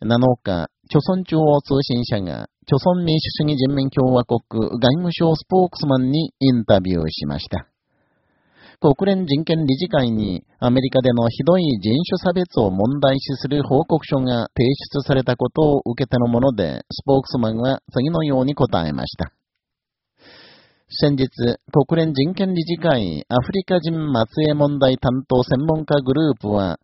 7日、朝鮮中央通信社が、朝鮮民主主義人民共和国外務省スポークスマンにインタビューしました。国連人権理事会にアメリカでのひどい人種差別を問題視する報告書が提出されたことを受けてのもので、スポークスマンは次のように答えました。先日、国連人権理事会アフリカ人末裔問題担当専門家グループは、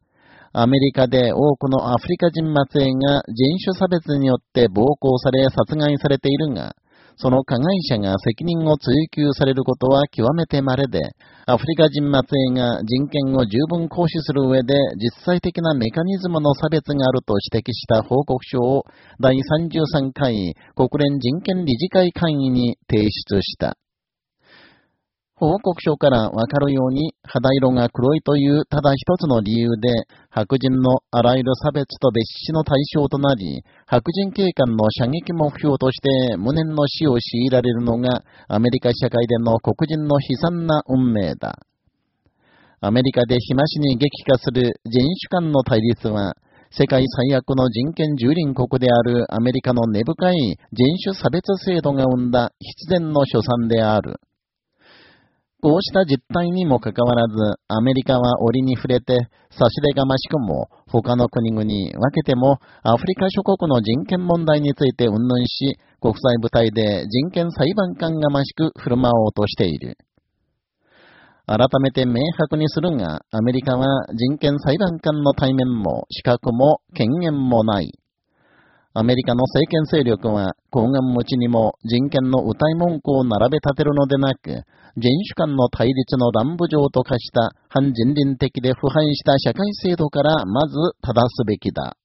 アメリカで多くのアフリカ人末裔が人種差別によって暴行され殺害されているが、その加害者が責任を追及されることは極めて稀で、アフリカ人末裔が人権を十分行使する上で実際的なメカニズムの差別があると指摘した報告書を第33回国連人権理事会会議に提出した。報告書からわかるように、肌色が黒いというただ一つの理由で、白人のあらゆる差別と別紙の対象となり、白人警官の射撃目標として無念の死を強いられるのが、アメリカ社会での黒人の悲惨な運命だ。アメリカで日増しに激化する人種間の対立は、世界最悪の人権蹂躙国であるアメリカの根深い人種差別制度が生んだ必然の所産である。こうした実態にもかかわらず、アメリカは折に触れて、差し出がましくも、他の国々分けても、アフリカ諸国の人権問題について云々し、国際舞台で人権裁判官がましく振る舞おうとしている。改めて明白にするが、アメリカは人権裁判官の対面も資格も権限もない。アメリカの政権勢力は、公安持ちにも人権の歌い文句を並べ立てるのでなく、人種間の対立の乱舞状と化した反人倫的で腐敗した社会制度からまず正すべきだ。